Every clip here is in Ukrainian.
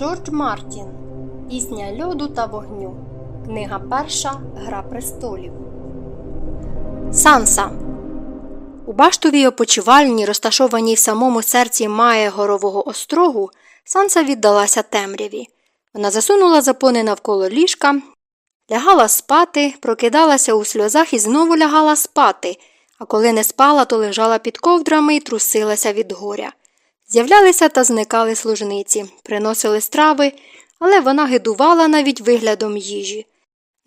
Джордж Мартін Пісня льоду та вогню. Книга перша Гра престолів. Санса. У баштовій опочивальні, розташованій в самому серці Має горового острогу, Санса віддалася темряві. Вона засунула запони навколо ліжка, лягала спати, прокидалася у сльозах і знову лягала спати, а коли не спала, то лежала під ковдрами і трусилася від горя. З'являлися та зникали служниці, приносили страви, але вона гидувала навіть виглядом їжі.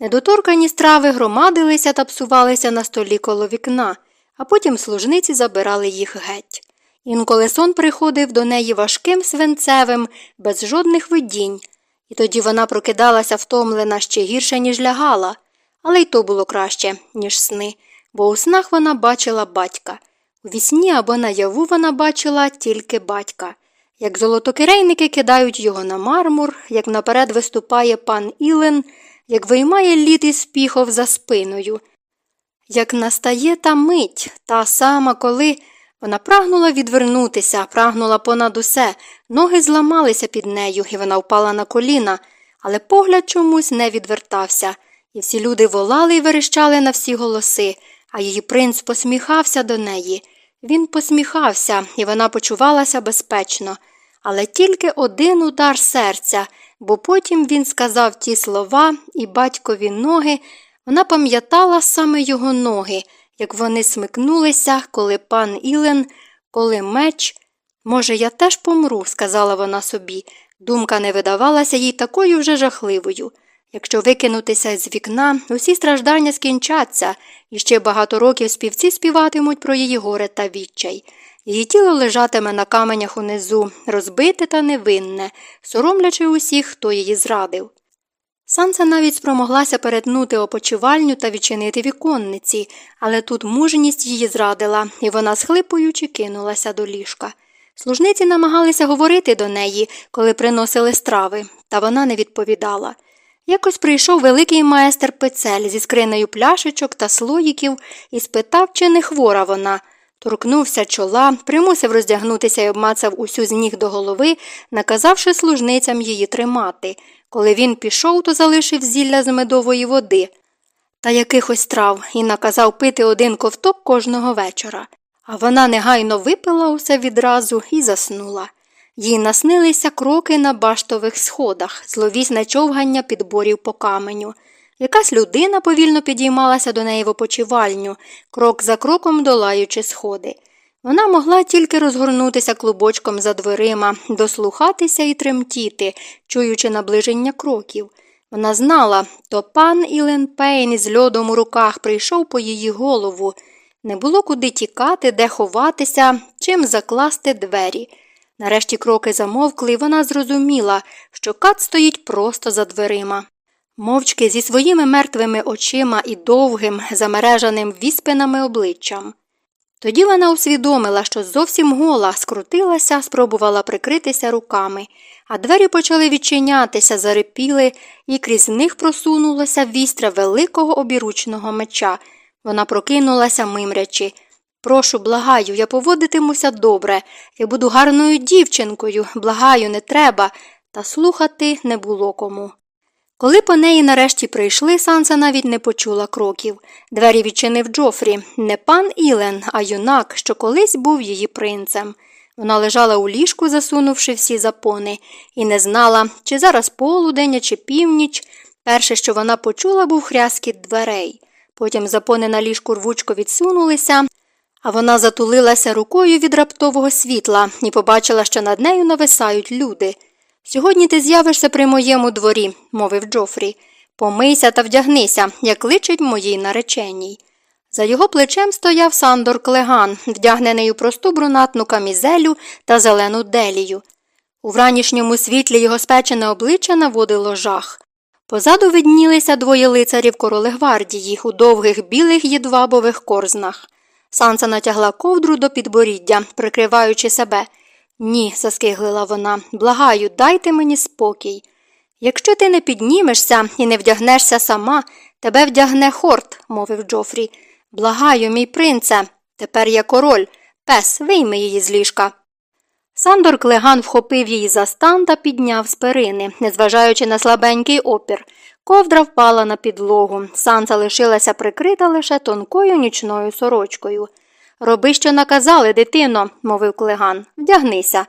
Недоторкані страви громадилися та псувалися на столі коло вікна, а потім служниці забирали їх геть. Інколи сон приходив до неї важким свинцевим, без жодних видінь, і тоді вона прокидалася втомлена ще гірше, ніж лягала, але й то було краще, ніж сни, бо у снах вона бачила батька. У вісні або наяву вона бачила тільки батька. Як золотокирейники кидають його на мармур, як наперед виступає пан Ілен, як виймає лід із піхов за спиною. Як настає та мить, та сама, коли вона прагнула відвернутися, прагнула понад усе, ноги зламалися під нею, і вона впала на коліна, але погляд чомусь не відвертався, і всі люди волали і верещали на всі голоси, а її принц посміхався до неї. Він посміхався, і вона почувалася безпечно, але тільки один удар серця, бо потім він сказав ті слова, і батькові ноги, вона пам'ятала саме його ноги, як вони смикнулися, коли пан Ілен, коли меч. Може, я теж помру, сказала вона собі. Думка не видавалася їй такою вже жахливою. Якщо викинутися з вікна, усі страждання скінчаться, і ще багато років співці співатимуть про її горе та відчай. Її тіло лежатиме на каменях унизу, розбите та невинне, соромлячи усіх, хто її зрадив. Санса навіть спромоглася перетнути опочивальню та відчинити віконниці, але тут мужність її зрадила, і вона, схлипуючи, кинулася до ліжка. Служниці намагалися говорити до неї, коли приносили страви, та вона не відповідала. Якось прийшов великий майстер пецель зі скринею пляшечок та слоїків і спитав, чи не хвора вона. Торкнувся чола, примусив роздягнутися і обмацав усю з ніг до голови, наказавши служницям її тримати. Коли він пішов, то залишив зілля з медової води та якихось трав і наказав пити один ковток кожного вечора. А вона негайно випила усе відразу і заснула. Їй наснилися кроки на баштових сходах, зловісне човгання підборів по каменю. Якась людина повільно підіймалася до неї в опочивальню, крок за кроком долаючи сходи. Вона могла тільки розгорнутися клубочком за дверима, дослухатися і тремтіти, чуючи наближення кроків. Вона знала, то пан Ілен Пейн із льодом у руках прийшов по її голову. Не було куди тікати, де ховатися, чим закласти двері. Нарешті кроки замовкли, і вона зрозуміла, що кат стоїть просто за дверима. Мовчки зі своїми мертвими очима і довгим, замережаним віспинами обличчям. Тоді вона усвідомила, що зовсім гола скрутилася, спробувала прикритися руками, а двері почали відчинятися, зарипіли, і крізь них просунулося вістря великого обіручного меча. Вона прокинулася, мимрячи. Прошу, благаю, я поводитимуся добре, я буду гарною дівчинкою, благаю, не треба, та слухати не було кому. Коли по неї нарешті прийшли, Санса навіть не почула кроків. Двері відчинив Джофрі, не пан Ілен, а юнак, що колись був її принцем. Вона лежала у ліжку, засунувши всі запони, і не знала, чи зараз полудень, чи північ. Перше, що вона почула, був хряскіт дверей. Потім запони на ліжку рвучко відсунулися, вона затулилася рукою від раптового світла і побачила, що над нею нависають люди. Сьогодні ти з'явишся при моєму дворі, мовив Джофрі. Помийся та вдягнися, як личить моїй нареченій. За його плечем стояв Сандор Клеган, вдягнений у просту брунатну камізелю та зелену делію. У вранішньому світлі його спечене обличчя наводило жах. Позаду виднілися двоє лицарів короли гвардії у довгих білих єдвабових корзнах. Санса натягла ковдру до підборіддя, прикриваючи себе. Ні, заскиглила вона, благаю, дайте мені спокій. Якщо ти не піднімешся і не вдягнешся сама, тебе вдягне хорт, мовив Джофрі. Благаю, мій принце, тепер я король. Пес, вийми її з ліжка. Сандор Клеган вхопив її за стан та підняв з перини, незважаючи на слабенький опір. Ковдра впала на підлогу. Санса лишилася прикрита лише тонкою нічною сорочкою. Роби, що наказали, дитино, мовив Клеган. Вдягнися.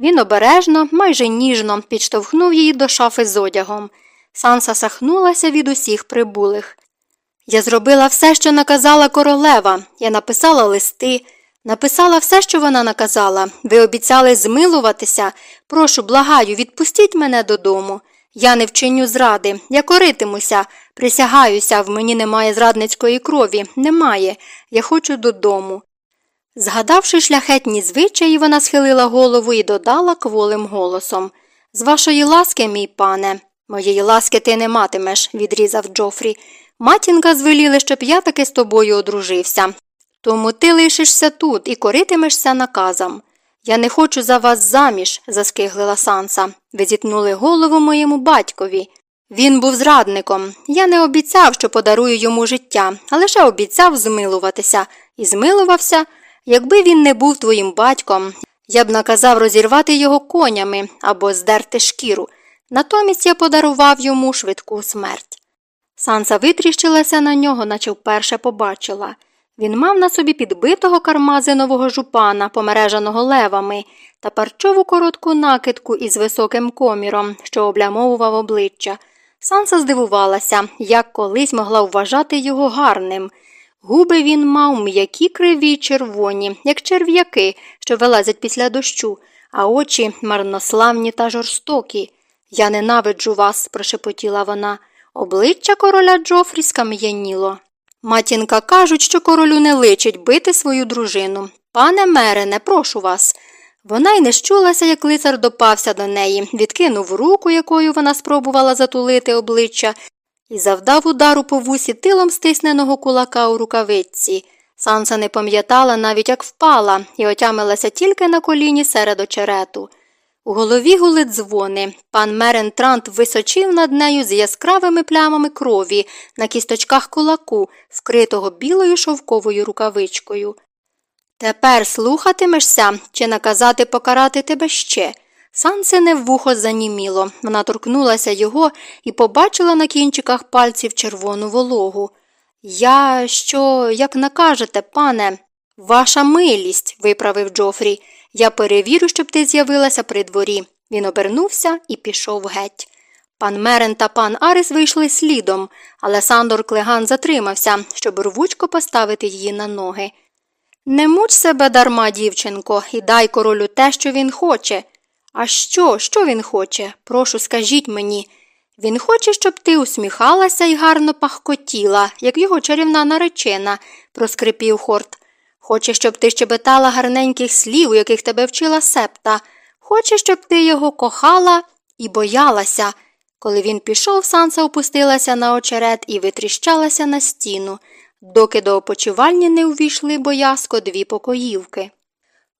Він обережно, майже ніжно підштовхнув її до шафи з одягом. Санса сахнулася від усіх прибулих. Я зробила все, що наказала королева. Я написала листи, написала все, що вона наказала. Ви обіцяли змилуватися. Прошу, благаю, відпустіть мене додому. Я не вчиню зради, я коритимуся, присягаюся, в мені немає зрадницької крові, немає. Я хочу додому. Згадавши шляхетні звичаї, вона схилила голову і додала кволим голосом З вашої ласки, мій пане, моєї ласки ти не матимеш, відрізав Джофрі. Матінка звеліли, щоб я таки з тобою одружився. Тому ти лишишся тут і коритимешся наказом. Я не хочу за вас заміж, заскиглила Санса. Ви зітнули голову моєму батькові. Він був зрадником. Я не обіцяв, що подарую йому життя, а лише обіцяв змилуватися і змилувався. Якби він не був твоїм батьком, я б наказав розірвати його конями або здерти шкіру. Натомість я подарував йому швидку смерть. Санса витріщилася на нього, наче вперше побачила. Він мав на собі підбитого кармазинового жупана, помережаного левами, та парчову коротку накидку із високим коміром, що облямовував обличчя. Санса здивувалася, як колись могла вважати його гарним. Губи він мав м'які криві червоні, як черв'яки, що вилазять після дощу, а очі марнославні та жорстокі. Я ненавиджу вас, прошепотіла вона. Обличчя короля Джофрі скам'яніло. Матінка кажуть, що королю не личить бити свою дружину. Пане Мерене, прошу вас. Вона й не щулася, як лицар допався до неї, відкинув руку, якою вона спробувала затулити обличчя, і завдав удару по вусі тилом стисненого кулака у рукавиці. Санса не пам'ятала навіть, як впала, і отямилася тільки на коліні серед очерету. У голові гули дзвони. Пан Мерен Трант височив над нею з яскравими плямами крові на кісточках кулаку, вкритого білою шовковою рукавичкою. Тепер слухатимешся чи наказати покарати тебе ще. Сансине вухо заніміло. Вона торкнулася його і побачила на кінчиках пальців червону вологу. Я що, як накажете, пане, ваша милість, виправив Джофрі. Я перевірю, щоб ти з'явилася при дворі. Він обернувся і пішов геть. Пан Мерен та пан Арис вийшли слідом, але Сандор Клеган затримався, щоб рвучко поставити її на ноги. Не муч себе дарма, дівчинко, і дай королю те, що він хоче. А що, що він хоче? Прошу, скажіть мені. Він хоче, щоб ти усміхалася і гарно пахкотіла, як його чарівна наречена, проскрипів хорт. Хоче, щоб ти щебетала гарненьких слів, у яких тебе вчила септа. Хоче, щоб ти його кохала і боялася. Коли він пішов, Санса опустилася на очерет і витріщалася на стіну, доки до опочивальні не увійшли боязко дві покоївки.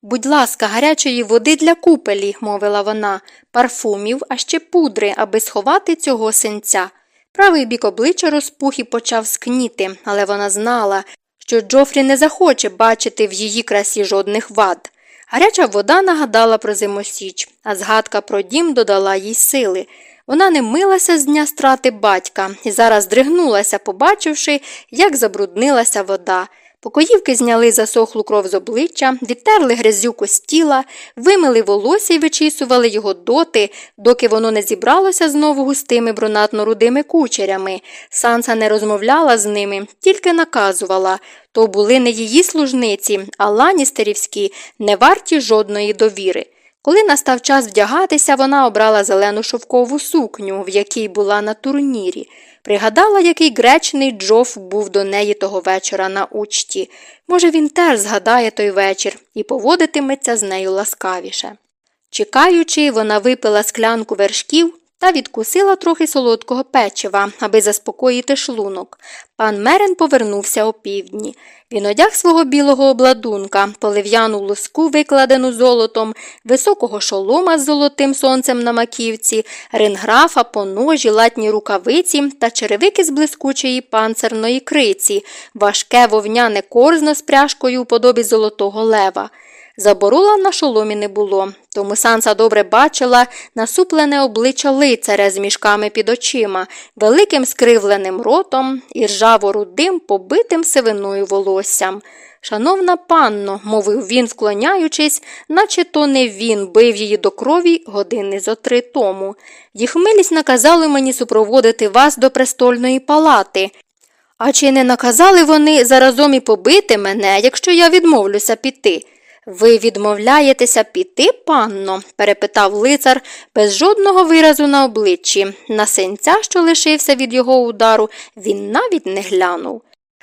Будь ласка, гарячої води для купелі, мовила вона, парфумів, а ще пудри, аби сховати цього синця. Правий бік обличчя розпух і почав скніти, але вона знала, що Джофрі не захоче бачити в її красі жодних вад. Гаряча вода нагадала про зимосіч, а згадка про дім додала їй сили. Вона не милася з дня страти батька і зараз дригнулася, побачивши, як забруднилася вода. Покоївки зняли засохлу кров з обличчя, відтерли грязюку з тіла, вимили волосся і вичісували його доти, доки воно не зібралося знову густими брунатно-рудими кучерями. Санса не розмовляла з ними, тільки наказувала то були не її служниці, а ланістерівські, не варті жодної довіри. Коли настав час вдягатися, вона обрала зелену шовкову сукню, в якій була на турнірі. Пригадала, який гречний Джоф був до неї того вечора на учті. Може, він теж згадає той вечір і поводитиметься з нею ласкавіше. Чекаючи, вона випила склянку вершків та відкусила трохи солодкого печива, аби заспокоїти шлунок. Пан Мерен повернувся опівдні. Він одяг свого білого обладунка, полив'яну луску, викладену золотом, високого шолома з золотим сонцем на маківці, ринграфа, поножі, латні рукавиці та черевики з блискучої панцерної криці, важке вовняне корзно з пряжкою у подобі золотого лева. Заборола на шоломі не було, тому Санса добре бачила насуплене обличчя лицаря з мішками під очима, великим скривленим ротом і ржаво рудим, побитим сивиною волоссям. Шановна панно, мовив він, вклоняючись, наче то не він бив її до крові години зо три тому. Їх милість наказали мені супроводити вас до престольної палати. А чи не наказали вони заразом і побити мене, якщо я відмовлюся піти? Ви відмовляєтеся піти, панно? перепитав лицар без жодного виразу на обличчі. На синця, що лишився від його удару, він навіть не глянув.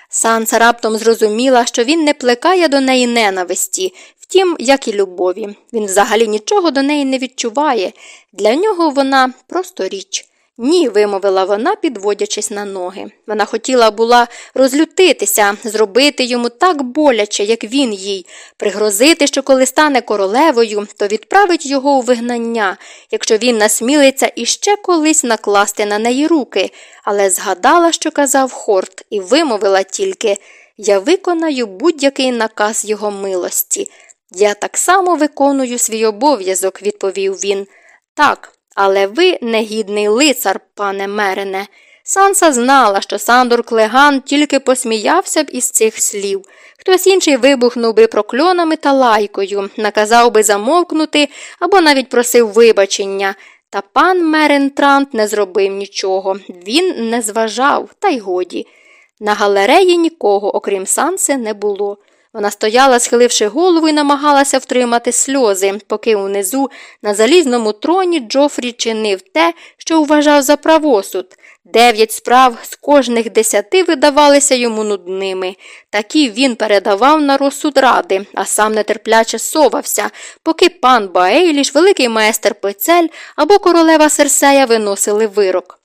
Санса раптом зрозуміла, що він не плекає до неї ненависті, втім, як і любові. Він взагалі нічого до неї не відчуває. Для нього вона просто річ. Ні, вимовила вона, підводячись на ноги. Вона хотіла була розлютитися, зробити йому так боляче, як він їй, пригрозити, що коли стане королевою, то відправить його у вигнання, якщо він насмілиться іще колись накласти на неї руки, але згадала, що казав Хорт, і вимовила тільки Я виконаю будь-який наказ його милості. Я так само виконую свій обов'язок, відповів він. Так, але ви негідний лицар, пане Мерене. Санса знала, що Сандор Клеган тільки посміявся б із цих слів. Хтось інший вибухнув би прокльонами та лайкою, наказав би замовкнути або навіть просив вибачення. Та пан Мерен Трант не зробив нічого. Він не зважав, та й годі. На галереї нікого, окрім Санси, не було. Вона стояла, схиливши голову і намагалася втримати сльози, поки унизу на залізному троні Джофрі чинив те, що вважав за правосуд. Дев'ять справ з кожних десяти видавалися йому нудними. Такі він передавав на розсуд ради, а сам нетерпляче совався, поки пан Баейліш, великий майстер Пецель або королева Серсея виносили вирок.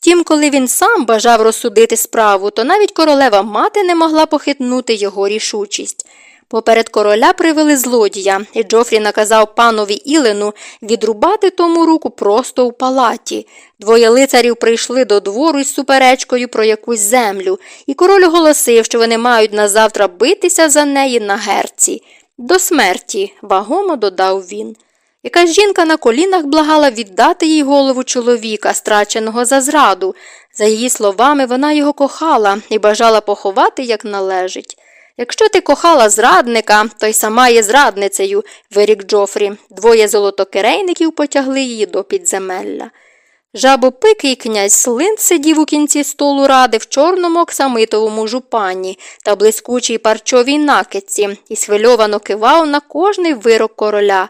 Втім, коли він сам бажав розсудити справу, то навіть королева мати не могла похитнути його рішучість. Поперед короля привели злодія, і Джофрі наказав панові Ілену відрубати тому руку просто у палаті. Двоє лицарів прийшли до двору із суперечкою про якусь землю, і король оголосив, що вони мають назавтра битися за неї на герці. До смерті, вагомо додав він. Якась жінка на колінах благала віддати їй голову чоловіка, страченого за зраду. За її словами, вона його кохала і бажала поховати, як належить. Якщо ти кохала зрадника, то й сама є зрадницею, вирік Джофрі. Двоє золотокирейників потягли її до підземелля. Жабопикий князь Слинт сидів у кінці столу ради в чорному оксамитовому жупані та блискучій парчовій накидці і схвильовано кивав на кожний вирок короля,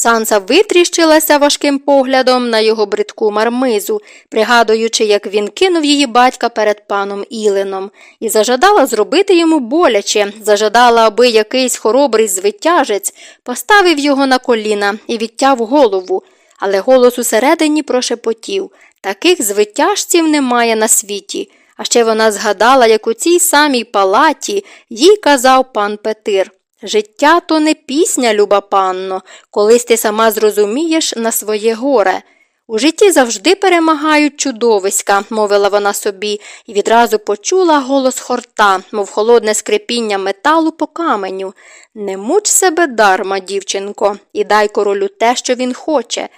Санса витріщилася важким поглядом на його бридку мармизу, пригадуючи, як він кинув її батька перед паном Іленом, і зажадала зробити йому боляче, зажадала, аби якийсь хоробрий звитяжець поставив його на коліна і відтяв голову, але голос усередині прошепотів таких звитяжців немає на світі. А ще вона згадала, як у цій самій палаті їй казав пан Петир. Життя то не пісня, люба панно, колись ти сама зрозумієш на своє горе. У житті завжди перемагають чудовиська, мовила вона собі, і відразу почула голос хорта, мов холодне скрипіння металу по каменю. Не муч себе дарма, дівчинко, і дай королю те, що він хоче.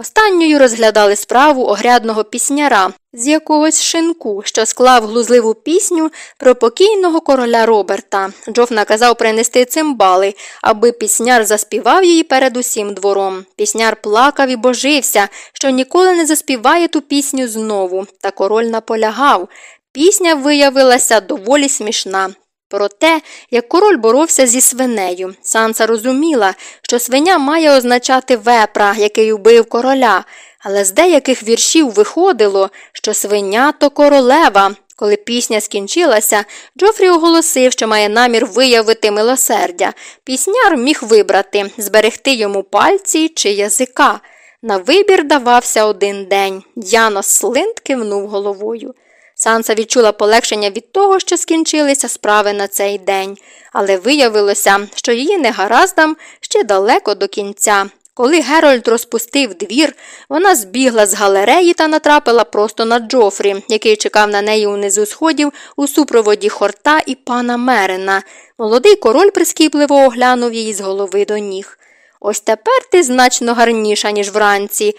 Останньою розглядали справу огрядного пісняра з якогось шинку, що склав глузливу пісню про покійного короля Роберта. Джоф наказав принести цимбали, аби пісняр заспівав її перед усім двором. Пісняр плакав і божився, що ніколи не заспіває ту пісню знову, та король наполягав. Пісня виявилася доволі смішна. Про те, як король боровся зі свинею, Санса розуміла, що свиня має означати вепра, який убив короля, але з деяких віршів виходило, що свиня то королева. Коли пісня скінчилася, Джофрі оголосив, що має намір виявити милосердя. Пісняр міг вибрати, зберегти йому пальці чи язика. На вибір давався один день. Янос Слинт кивнув головою. Санса відчула полегшення від того, що скінчилися справи на цей день, але виявилося, що її негараздам ще далеко до кінця. Коли Герольд розпустив двір, вона збігла з галереї та натрапила просто на Джофрі, який чекав на неї унизу сходів у супроводі хорта і пана Мерена. Молодий король прискіпливо оглянув її з голови до ніг. Ось тепер ти значно гарніша, ніж вранці.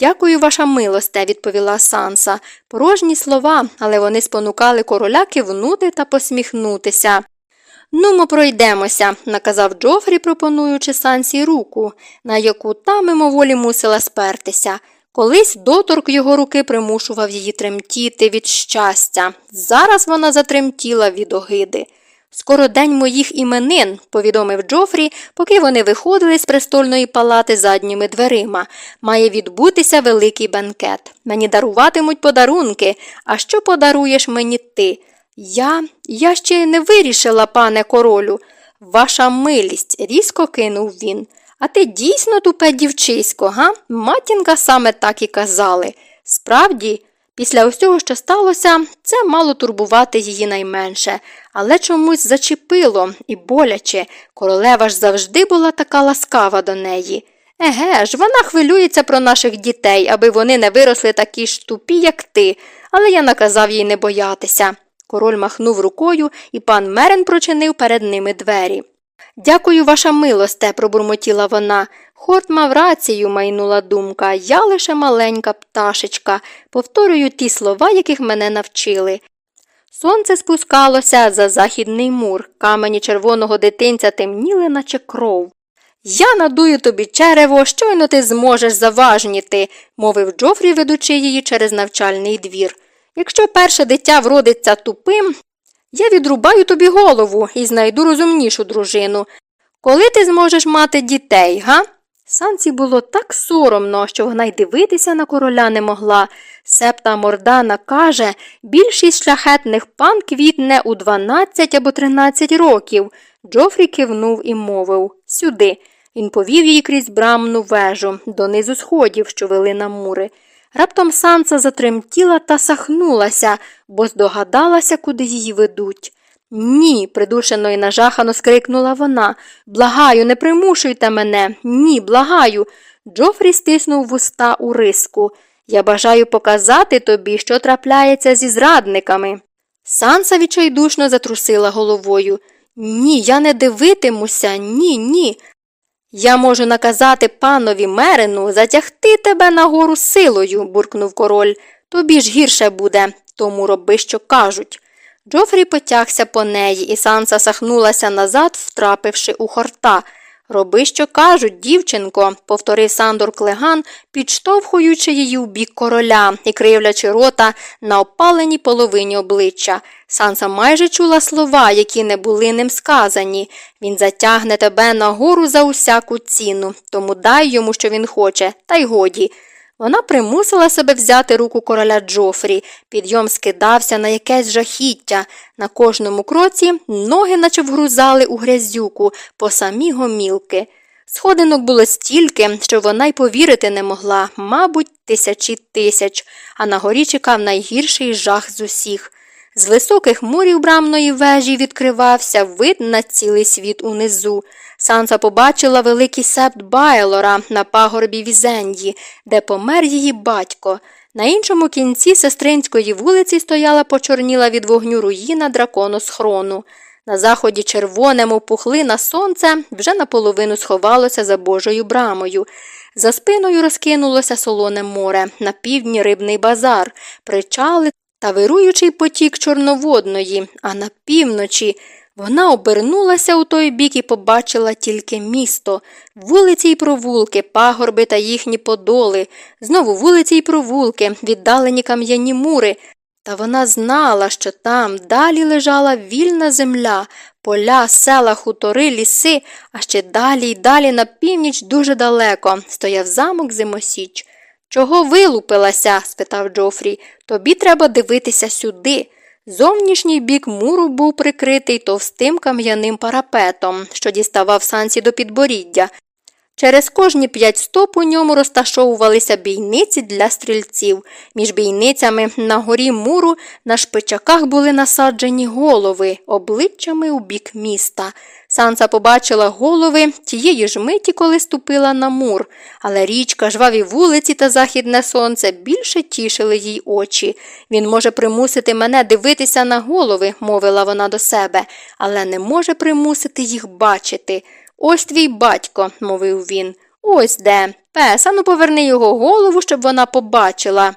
Дякую, ваша милосте, відповіла Санса. Порожні слова, але вони спонукали короля кивнути та посміхнутися. Нумо пройдемося, наказав Джофрі, пропонуючи Сансі руку, на яку та мимоволі мусила спертися. Колись доторк його руки примушував її тремтіти від щастя. Зараз вона затремтіла від огиди. Скоро день моїх іменин, повідомив Джофрі, поки вони виходили з престольної палати задніми дверима. Має відбутися великий бенкет. Мені даруватимуть подарунки. А що подаруєш мені ти? Я Я ще не вирішила, пане королю. Ваша милість, різко кинув він. А ти дійсно тупе дівчисько, га? Матінка саме так і казали. Справді, після усього, що сталося, це мало турбувати її найменше, але чомусь зачепило і боляче. Королева ж завжди була така ласкава до неї. Еге ж, вона хвилюється про наших дітей, аби вони не виросли такі ж тупі, як ти, але я наказав їй не боятися. Король махнув рукою, і пан Мерен прочинив перед ними двері. Дякую, ваша милосте, пробурмотіла вона. Хорт мав рацію, майнула думка. Я лише маленька пташечка, повторюю ті слова, яких мене навчили. Сонце спускалося за західний мур, камені червоного дитинця темніли, наче кров. Я надую тобі черево, щойно ти зможеш заважніти, мовив Джофрі, ведучи її через навчальний двір. Якщо перше дитя вродиться тупим, я відрубаю тобі голову і знайду розумнішу дружину. Коли ти зможеш мати дітей, га? Санці було так соромно, що вона й дивитися на короля не могла. Септа Мордана каже, більшість шляхетних пан квітне у 12 або 13 років. Джофрі кивнув і мовив Сюди. Він повів її крізь брамну вежу, донизу сходів, що вели на мури. Раптом санса затремтіла та сахнулася, бо здогадалася, куди її ведуть. Ні, придушено і нажахано скрикнула вона. Благаю, не примушуйте мене. Ні, благаю. Джофрі стиснув вуста у риску. Я бажаю показати тобі, що трапляється зі зрадниками. Санса відчайдушно затрусила головою. Ні, я не дивитимуся, ні, ні. Я можу наказати панові Мерину затягти тебе нагору силою, буркнув король. Тобі ж гірше буде, тому роби, що кажуть. Джофрі потягся по неї, і Санса сахнулася назад, втрапивши у хорта. Роби, що кажуть, дівчинко, повторив Сандор Клеган, підштовхуючи її в бік короля і кривлячи рота на опаленій половині обличчя. Санса майже чула слова, які не були ним сказані. Він затягне тебе нагору за усяку ціну, тому дай йому, що він хоче, та й годі. Вона примусила себе взяти руку короля Джофрі, підйом скидався на якесь жахіття. На кожному кроці ноги наче вгрузали у грязюку по самі гомілки. Сходинок було стільки, що вона й повірити не могла, мабуть, тисячі тисяч, а на горі чекав найгірший жах з усіх. З високих мурів брамної вежі відкривався вид на цілий світ унизу. Санса побачила великий септ Байлора на пагорбі Візенді, де помер її батько. На іншому кінці сестринської вулиці стояла почорніла від вогню руїна драконосхрону. На заході червоне, мов пухлина сонце, вже наполовину сховалося за Божою брамою. За спиною розкинулося солоне море, на півдні рибний базар, причали та вируючий потік чорноводної, а на півночі вона обернулася у той бік і побачила тільки місто, вулиці й провулки, пагорби та їхні подоли, знову вулиці й провулки, віддалені кам'яні мури. Та вона знала, що там далі лежала вільна земля, поля, села, хутори, ліси, а ще далі й далі на північ дуже далеко стояв замок Зимосіч. Чого вилупилася? спитав Джофрі. Тобі треба дивитися сюди. Зовнішній бік муру був прикритий товстим кам'яним парапетом, що діставав санці до підборіддя. Через кожні п'ять стоп у ньому розташовувалися бійниці для стрільців. Між бійницями на горі муру на шпичаках були насаджені голови, обличчями у бік міста. Санса побачила голови тієї ж миті, коли ступила на мур, але річка, жваві вулиці та західне сонце більше тішили їй очі. Він може примусити мене дивитися на голови, мовила вона до себе, але не може примусити їх бачити. Ось твій батько, мовив він. Ось де. Пес, ану поверни його голову, щоб вона побачила.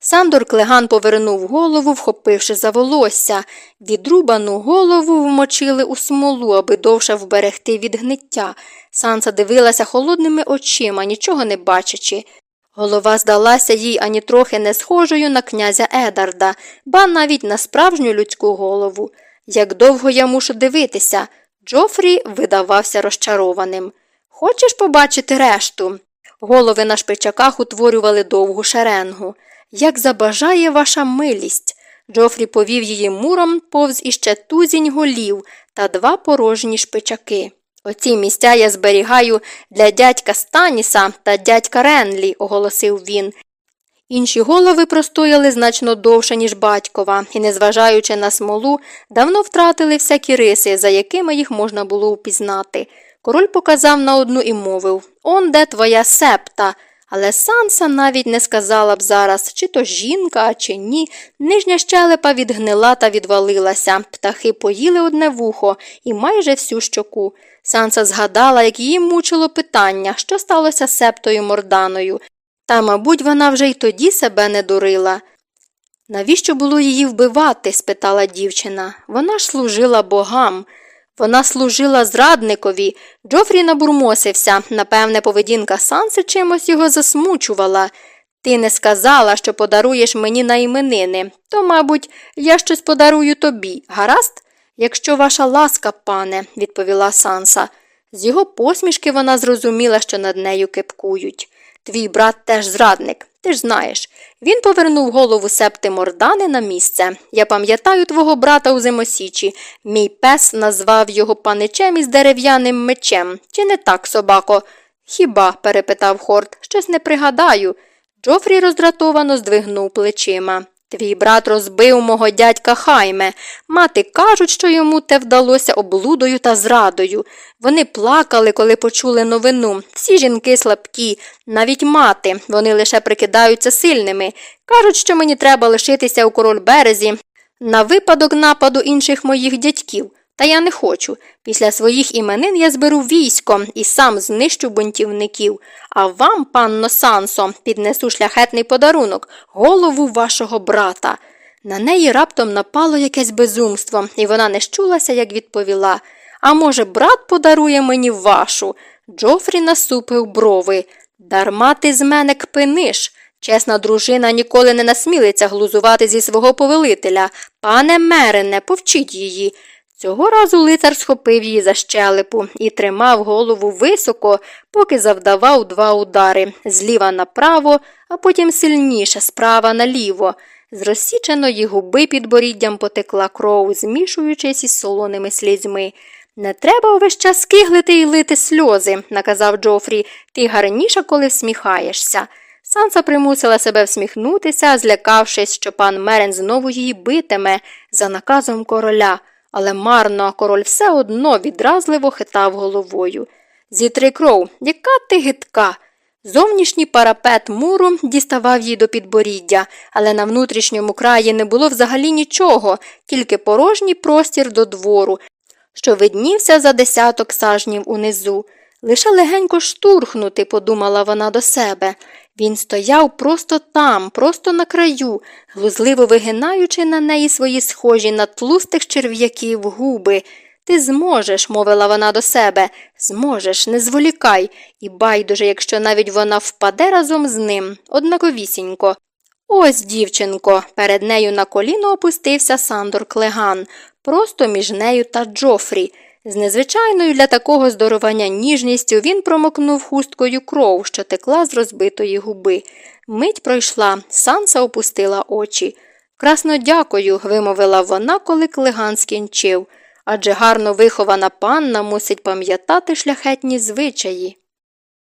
Сандор Клеган повернув голову, вхопивши за волосся. Відрубану голову вмочили у смолу, аби довше вберегти від гниття. Санса дивилася холодними очима, нічого не бачачи. Голова здалася їй ані трохи не схожою на князя Едарда, ба навіть на справжню людську голову. Як довго я мушу дивитися, Джофрі видавався розчарованим. Хочеш побачити решту? Голови на шпичаках утворювали довгу шеренгу. Як забажає ваша милість. Джофрі повів її муром повз іще тузінь голів та два порожні шпичаки. Оці місця я зберігаю для дядька Станіса та дядька Ренлі, оголосив він. Інші голови простояли значно довше, ніж батькова, і, незважаючи на смолу, давно втратили всякі риси, за якими їх можна було упізнати. Король показав на одну і мовив Он де твоя септа. Але Санса навіть не сказала б зараз, чи то жінка, чи ні. Нижня щелепа відгнила та відвалилася. Птахи поїли одне вухо і майже всю щоку. Санса згадала, як її мучило питання, що сталося септою морданою. Та, мабуть, вона вже й тоді себе не дурила. Навіщо було її вбивати? спитала дівчина. Вона ж служила богам. Вона служила зрадникові. Джофрі набурмосився. Напевне, поведінка Санси чимось його засмучувала. Ти не сказала, що подаруєш мені на іменини, то, мабуть, я щось подарую тобі, гаразд? Якщо ваша ласка, пане, відповіла Санса. З його посмішки вона зрозуміла, що над нею кепкують. Твій брат теж зрадник, ти ж знаєш. Він повернув голову септи мордани на місце. Я пам'ятаю твого брата у зимосічі. Мій пес назвав його паничем із дерев'яним мечем. Чи не так, собако? Хіба? перепитав Хорт, щось не пригадаю. Джофрі роздратовано здвигнув плечима. Твій брат розбив мого дядька Хайме. Мати кажуть, що йому те вдалося облудою та зрадою. Вони плакали, коли почули новину. Всі жінки слабкі, навіть мати, вони лише прикидаються сильними. Кажуть, що мені треба лишитися у король березі на випадок нападу інших моїх дядьків. Та я не хочу. Після своїх іменин я зберу військо і сам знищу бунтівників, а вам, панно Сансо, піднесу шляхетний подарунок, голову вашого брата. На неї раптом напало якесь безумство, і вона не щулася, як відповіла. А може, брат подарує мені вашу? Джофрі насупив брови. Дарма ти з мене кпиниш. Чесна дружина ніколи не насмілиться глузувати зі свого повелителя. Пане Мерене, повчіть її. Цього разу лицар схопив її за щелепу і тримав голову високо, поки завдавав два удари зліва направо, а потім сильніше, справа наліво. З розсіченої губи під боріддям потекла кров, змішуючись із солоними слізьми. Не треба увесь час скиглити і лити сльози, наказав Джофрі, ти гарніше, коли всміхаєшся. Санса примусила себе всміхнутися, злякавшись, що пан Мерен знову її битиме за наказом короля але марно король все одно відразливо хитав головою. Зітри кров, яка ти гидка. Зовнішній парапет муру діставав їй до підборіддя, але на внутрішньому краї не було взагалі нічого, тільки порожній простір до двору, що виднівся за десяток сажнів унизу. Лише легенько штурхнути, подумала вона до себе. Він стояв просто там, просто на краю, глузливо вигинаючи на неї свої схожі на тлустих черв'яків губи. Ти зможеш, мовила вона до себе, зможеш, не зволікай, і байдуже, якщо навіть вона впаде разом з ним, однаковісінько. Ось, дівчинко, перед нею на коліно опустився Сандор Клеган, просто між нею та Джофрі. З незвичайною для такого здорування ніжністю він промокнув хусткою кров, що текла з розбитої губи. Мить пройшла, санса опустила очі. Красно дякую, вимовила вона, коли клиган скінчив. Адже гарно вихована панна мусить пам'ятати шляхетні звичаї.